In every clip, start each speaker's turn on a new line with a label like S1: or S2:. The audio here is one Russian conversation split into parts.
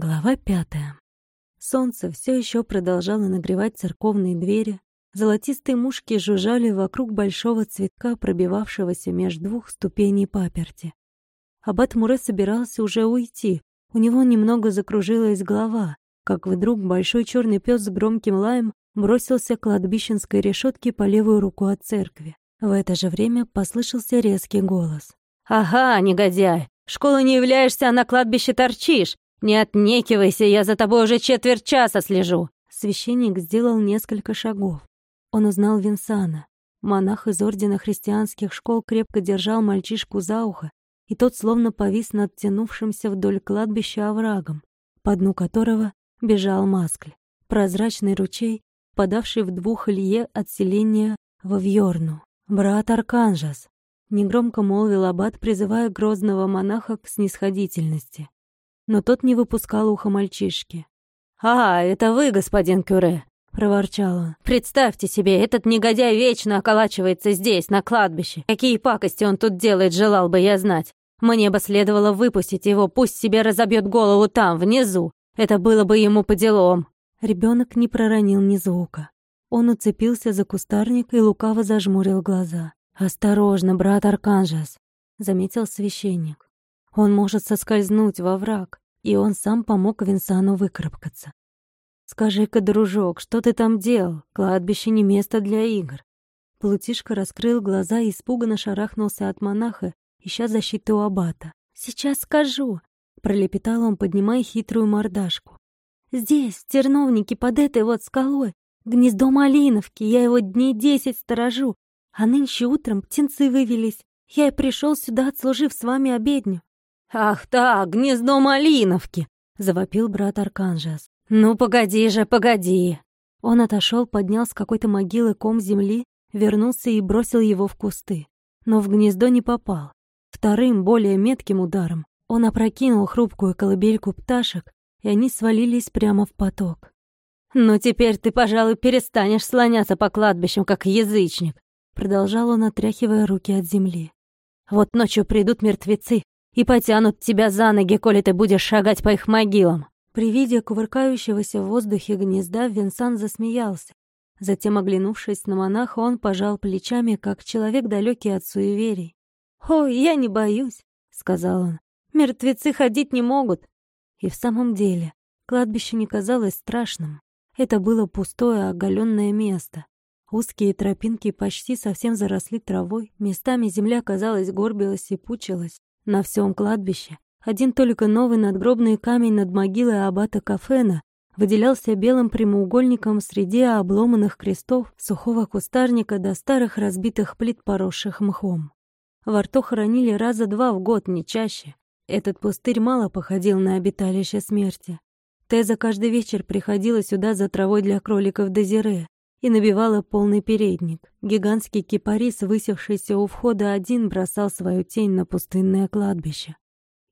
S1: Глава пятая. Солнце все еще продолжало нагревать церковные двери. Золотистые мушки жужжали вокруг большого цветка, пробивавшегося между двух ступеней паперти. Аббат Муре собирался уже уйти. У него немного закружилась голова, как вдруг большой черный пес с громким лаем бросился к кладбищенской решетке по левую руку от церкви. В это же время послышался резкий голос.
S2: «Ага, негодяй! Школу не являешься, а на кладбище торчишь! Не отнекивайся, я за тобой уже четверть часа слежу!»
S1: Священник сделал несколько шагов. Он узнал Винсана. Монах из Ордена Христианских школ крепко держал мальчишку за ухо, и тот словно повис над тянувшимся вдоль кладбища оврагом, по дну которого бежал Маскль, прозрачный ручей, подавший в двух лье от селения во Вьорну. «Брат Арканжас!» — негромко молвил аббат, призывая грозного монаха к снисходительности. Но тот не выпускал уха мальчишки.
S2: «А, это вы, господин Кюре!» — проворчал он. «Представьте себе, этот негодяй вечно околачивается здесь, на кладбище. Какие пакости он тут делает, желал бы я знать. Мне бы следовало выпустить его, пусть себе разобьет голову там, внизу. Это было бы ему по делам».
S1: Ребенок не проронил ни звука. Он уцепился за кустарник и лукаво зажмурил глаза. «Осторожно, брат Арканжас», — заметил священник. «Он может соскользнуть во враг, и он сам помог Винсану выкарабкаться. Скажи-ка, дружок, что ты там делал? Кладбище не место для игр». Плутишка раскрыл глаза и испуганно шарахнулся от монаха, ища защиты у аббата. «Сейчас скажу», — пролепетал он, поднимая хитрую мордашку. «Здесь, в терновнике, под этой вот скалой, гнездо малиновки, я его дней десять сторожу, а нынче утром птенцы вывелись. Я и пришел сюда, отслужив с вами обедню».
S2: «Ах так, гнездо малиновки!» — завопил брат Арканжас. «Ну, погоди же, погоди!»
S1: Он отошел, поднял с какой-то могилы ком земли, вернулся и бросил его в кусты. Но в гнездо не попал. Вторым, более метким ударом он опрокинул хрупкую колыбельку пташек, и они свалились прямо в поток.
S2: «Ну теперь ты, пожалуй, перестанешь слоняться по кладбищам, как язычник», продолжал он, отряхивая руки от земли. «Вот ночью придут мертвецы и потянут тебя за ноги, коли ты будешь шагать по их могилам».
S1: При виде кувыркающегося в воздухе гнезда Винсан засмеялся. Затем, оглянувшись на монаха, он пожал плечами, как человек далекий от суеверий. «Ой, я не боюсь», — сказал он. «Мертвецы ходить не могут». И в самом деле, кладбище не казалось страшным. Это было пустое, оголенное место. Узкие тропинки почти совсем заросли травой, местами земля, казалось, горбилась и пучилась. На всем кладбище один только новый надгробный камень над могилой аббата Кафена выделялся белым прямоугольником среди обломанных крестов, сухого кустарника до старых разбитых плит, поросших мхом. Во рту хоронили раза два в год, не чаще. Этот пустырь мало походил на обиталище смерти. Теза каждый вечер приходила сюда за травой для кроликов Дезире и набивала полный передник. Гигантский кипарис, высевшийся у входа один, бросал свою тень на пустынное кладбище.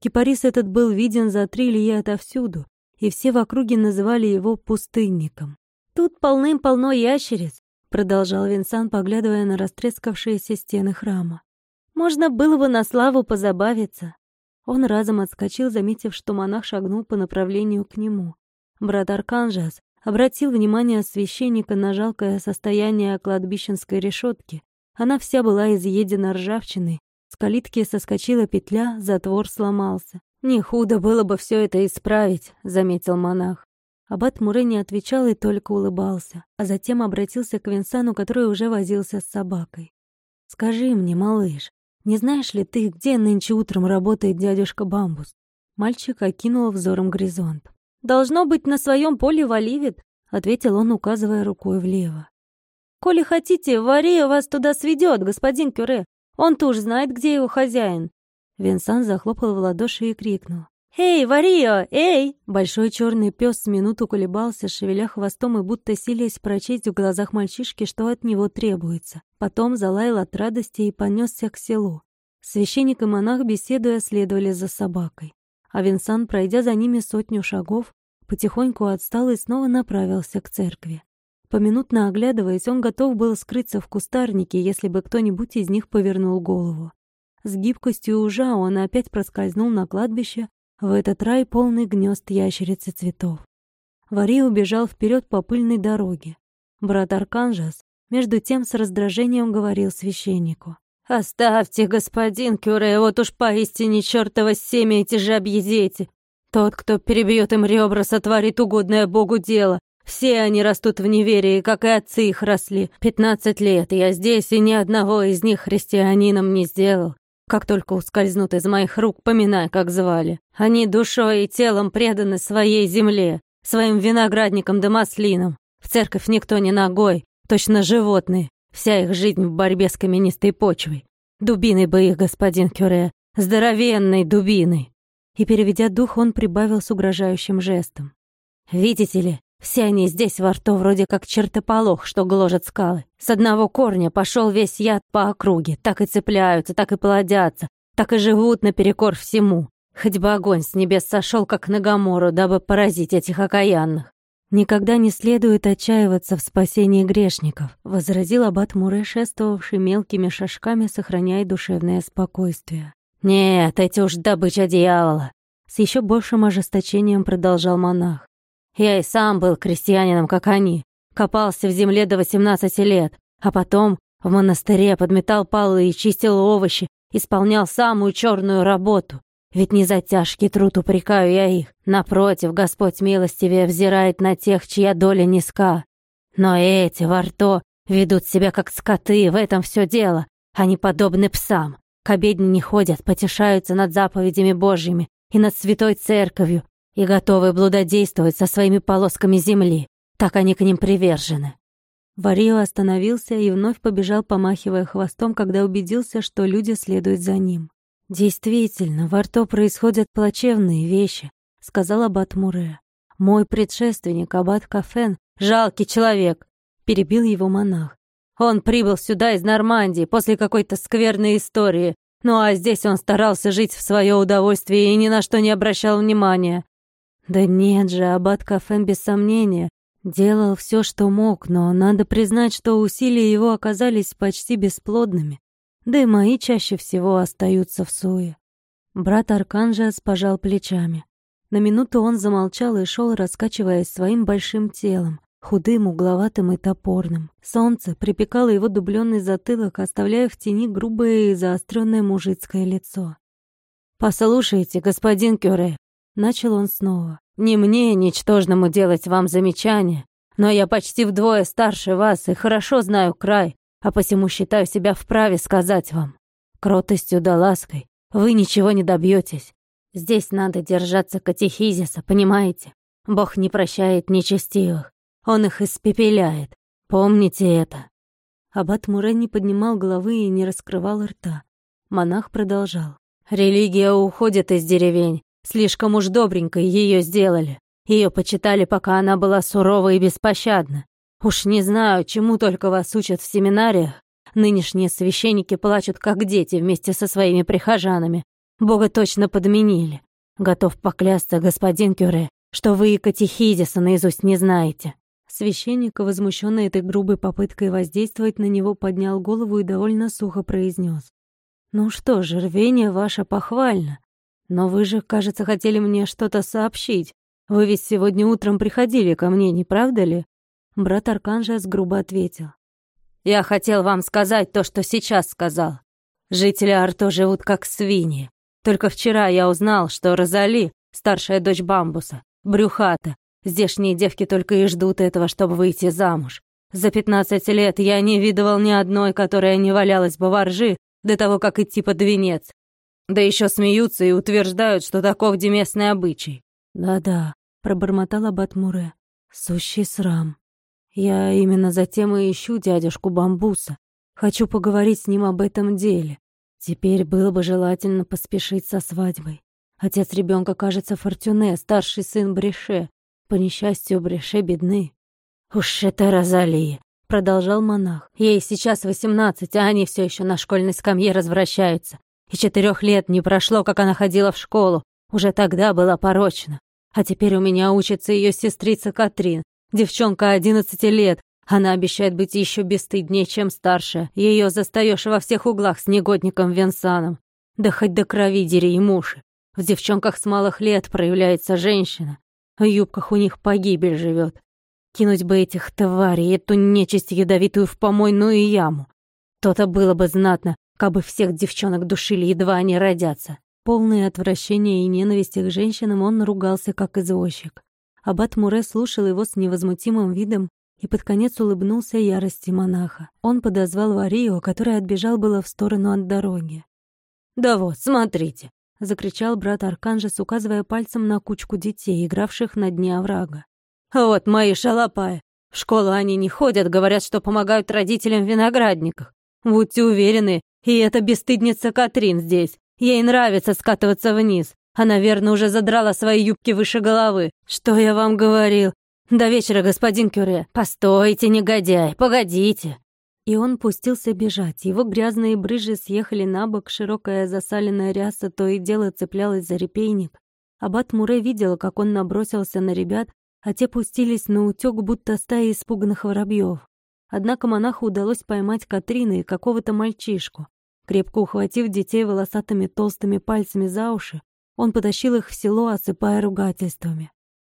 S1: Кипарис этот был виден за три лье отовсюду, и все в округе называли его пустынником. «Тут полным-полно ящериц», — продолжал Винсан, поглядывая на растрескавшиеся стены храма. Можно было бы на славу позабавиться. Он разом отскочил, заметив, что монах шагнул по направлению к нему. Брат Арканжас обратил внимание священника на жалкое состояние кладбищенской решетки. Она вся была изъедена ржавчиной. С калитки соскочила петля, затвор сломался. «Не худо было бы все это исправить», — заметил монах. Аббат Муре не отвечал и только улыбался, а затем обратился к Винсану, который уже возился с собакой. «Скажи мне, малыш, «Не знаешь ли ты, где нынче утром работает дядюшка Бамбус?» Мальчик окинул взором горизонт. «Должно быть, на своем поле в Оливит», — ответил он, указывая рукой влево. «Коли хотите, Вария вас туда сведет, господин Кюре. Он-то уж знает, где его хозяин». Винсан захлопал в ладоши и крикнул. «Эй, Варио, эй!» Большой черный пес с минуту колебался, шевеля хвостом и будто силясь прочесть в глазах мальчишки, что от него требуется. Потом залаял от радости и понесся к селу. Священник и монах, беседуя, следовали за собакой. А Винсан, пройдя за ними сотню шагов, потихоньку отстал и снова направился к церкви. Поминутно оглядываясь, он готов был скрыться в кустарнике, если бы кто-нибудь из них повернул голову. С гибкостью ужа он опять проскользнул на кладбище, в этот рай полный гнезд ящериц и цветов. Вари убежал вперед по пыльной дороге. Брат Арканжас между тем с раздражением говорил священнику. «Оставьте, господин Кюре, вот уж поистине чертово семя эти жабьи дети. Тот, кто перебьет им ребра, сотворит угодное Богу дело. Все они растут в неверии, как и отцы их росли. Пятнадцать лет я здесь, и ни одного из них христианином не сделал. Как только ускользнут из моих рук, поминай, как звали. Они душой и телом преданы своей земле, своим виноградникам да маслинам. В церковь никто не ногой, точно животные. Вся их жизнь в борьбе с каменистой почвой. Дубиной бы их, господин Кюре, здоровенной дубиной. И, переведя дух, он прибавил с угрожающим жестом. «Видите ли, все они здесь во рту вроде как чертополох, что гложет скалы. С одного корня пошел весь яд по округе. Так и цепляются, так и плодятся, так и живут наперекор всему. Хоть бы огонь с небес сошел, как на Гамору, дабы поразить этих окаянных. «Никогда не следует отчаиваться в спасении грешников», — возразил аббат Муре, шествовавший мелкими шажками, сохраняя душевное спокойствие.
S2: «Нет, эти уж добыча дьявола», —
S1: с еще большим ожесточением продолжал монах.
S2: «Я и сам был крестьянином, как они. Копался в земле до 18 лет, а потом в монастыре подметал полы и чистил овощи, исполнял самую черную работу. Ведь не за тяжкий труд упрекаю я их. Напротив, Господь милостивее взирает на тех, чья доля низка. Но эти во рту ведут себя как скоты, в этом все дело. Они подобны псам. К обедне не ходят, потешаются над заповедями Божьими и над святой церковью, и готовы блудодействовать со своими полосками земли. Так они к ним привержены.
S1: Варио остановился и вновь побежал, помахивая хвостом, когда убедился, что люди следуют за ним. «Действительно, во рту происходят плачевные вещи», — сказал аббат Муре. «Мой предшественник, аббат Кафен, жалкий человек», — перебил его монах. «Он прибыл сюда из Нормандии после какой-то скверной истории, ну а здесь он старался жить в свое удовольствие и ни на что не обращал внимания». «Да нет же, аббат Кафен без сомнения делал все, что мог, но надо признать, что усилия его оказались почти бесплодными да и мои чаще всего остаются в суе. Брат Арканжас пожал плечами. На минуту он замолчал и шел, раскачиваясь своим большим телом, худым, угловатым и топорным. Солнце припекало его дубленный затылок, оставляя в тени грубое и заостренное мужицкое лицо. «Послушайте, господин Кюре», — начал он снова, — «не мне, ничтожному, делать вам замечания, но я почти вдвое старше вас и хорошо знаю край, а посему считаю себя вправе сказать вам. Кротостью да лаской вы ничего не добьетесь. Здесь надо держаться катехизиса, понимаете? Бог не прощает нечестивых, Он их испепеляет. Помните это». Аббат Муре не поднимал головы и не раскрывал рта. Монах продолжал. «Религия уходит из деревень. Слишком уж добренькой ее сделали. Ее почитали, пока она была сурова и беспощадна. Уж не знаю, чему только вас учат в семинариях. Нынешние священники плачут, как дети, вместе со своими прихожанами. Бога точно подменили. Готов поклясться, господин Кюре, что вы и катехизиса наизусть не знаете». Священник, возмущенный этой грубой попыткой воздействовать на него, поднял голову и довольно сухо произнес: «Ну что же, рвение ваше похвально. Но вы же, кажется, хотели мне что-то сообщить. Вы ведь сегодня утром приходили ко мне, не правда ли? Брат Арканжес грубо ответил. «Я хотел вам сказать то, что сейчас сказал. Жители Арто живут как свиньи. Только вчера я узнал, что Розали, старшая дочь Бамбуса, брюхата. Здешние девки только и ждут этого, чтобы выйти замуж. За пятнадцать лет я не видывал ни одной, которая не валялась бы во ржи до того, как идти под венец. Да еще смеются и утверждают, что таков деместный обычай. «Да-да», — пробормотал Аббат Муре. «Сущий срам». Я именно затем и ищу дядюшку Бамбуса. Хочу поговорить с ним об этом деле. Теперь было бы желательно поспешить со свадьбой. Отец ребенка, кажется, Фортюне, старший сын Бреше. По несчастью, Бреше бедны. «Уж это Розалия!» — продолжал монах. «Ей сейчас восемнадцать, а они все еще на школьной скамье развращаются. И четырех лет не прошло, как она ходила в школу. Уже тогда была порочна. А теперь у меня учится ее сестрица Катрин. Девчонка одиннадцати лет. Она обещает быть еще бесстыднее, чем старшая. Ее застаешь во всех углах с негодником Венсаном. Да хоть до крови дери и муши.
S2: В девчонках с малых лет проявляется женщина. В юбках у них погибель живет. Кинуть бы этих тварей, эту нечисть ядовитую в помойную яму. То-то было бы знатно, как бы всех девчонок душили, едва они родятся.
S1: Полный отвращения и ненависти к женщинам, он ругался как извозчик. Аббат Муре слушал его с невозмутимым видом и под конец улыбнулся ярости монаха. Он подозвал Варио, который отбежал было в сторону от дороги.
S2: «Да вот, смотрите!»
S1: — закричал брат Арканжес, указывая пальцем на кучку детей, игравших на дне оврага.
S2: «Вот мои шалопаи! В школу они не ходят, говорят, что помогают родителям в виноградниках. Будьте уверены, и эта бесстыдница Катрин здесь. Ей нравится скатываться вниз. Она, верно, уже задрала свои юбки выше головы. Что я вам говорил? До вечера, господин Кюре. Постойте, негодяй, погодите.
S1: И он пустился бежать. Его грязные брыжи съехали на бок, широкая засаленная ряса то и дело цеплялась за репейник. Аббат Муре видел, как он набросился на ребят, а те пустились на утёк, будто стая испуганных воробьёв. Однако монаху удалось поймать Катрины и какого-то мальчишку. Крепко ухватив детей волосатыми толстыми пальцами за уши, он потащил их в село, осыпая ругательствами.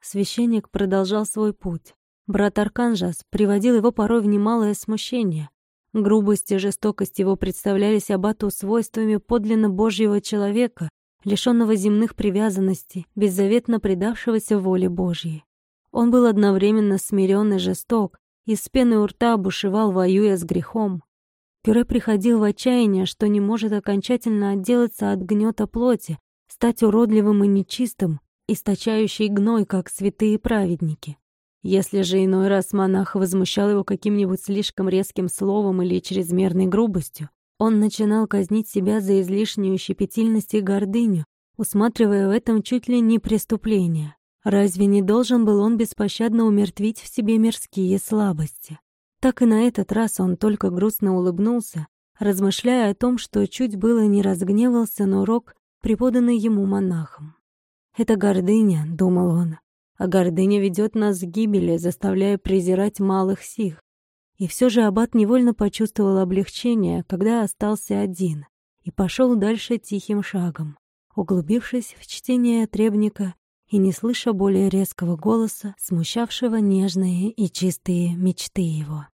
S1: Священник продолжал свой путь. Брат Арканжас приводил его порой в немалое смущение. Грубость и жестокость его представлялись аббату свойствами подлинно Божьего человека, лишенного земных привязанностей, беззаветно предавшегося воле Божьей. Он был одновременно смирен и жесток, и с пены у рта бушевал, воюя с грехом. Кюре приходил в отчаяние, что не может окончательно отделаться от гнета плоти, стать уродливым и нечистым, источающий гной, как святые праведники. Если же иной раз монах возмущал его каким-нибудь слишком резким словом или чрезмерной грубостью, он начинал казнить себя за излишнюю щепетильность и гордыню, усматривая в этом чуть ли не преступление. Разве не должен был он беспощадно умертвить в себе мирские слабости? Так и на этот раз он только грустно улыбнулся, размышляя о том, что чуть было не разгневался на урок, преподанный ему монахом. «Это гордыня», — думал он, — «а гордыня ведет нас к гибели, заставляя презирать малых сих». И все же аббат невольно почувствовал облегчение, когда остался один, и пошел дальше тихим шагом, углубившись в чтение требника и не слыша более резкого голоса, смущавшего нежные и чистые мечты его.